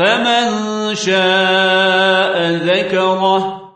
فمن شاء ذكره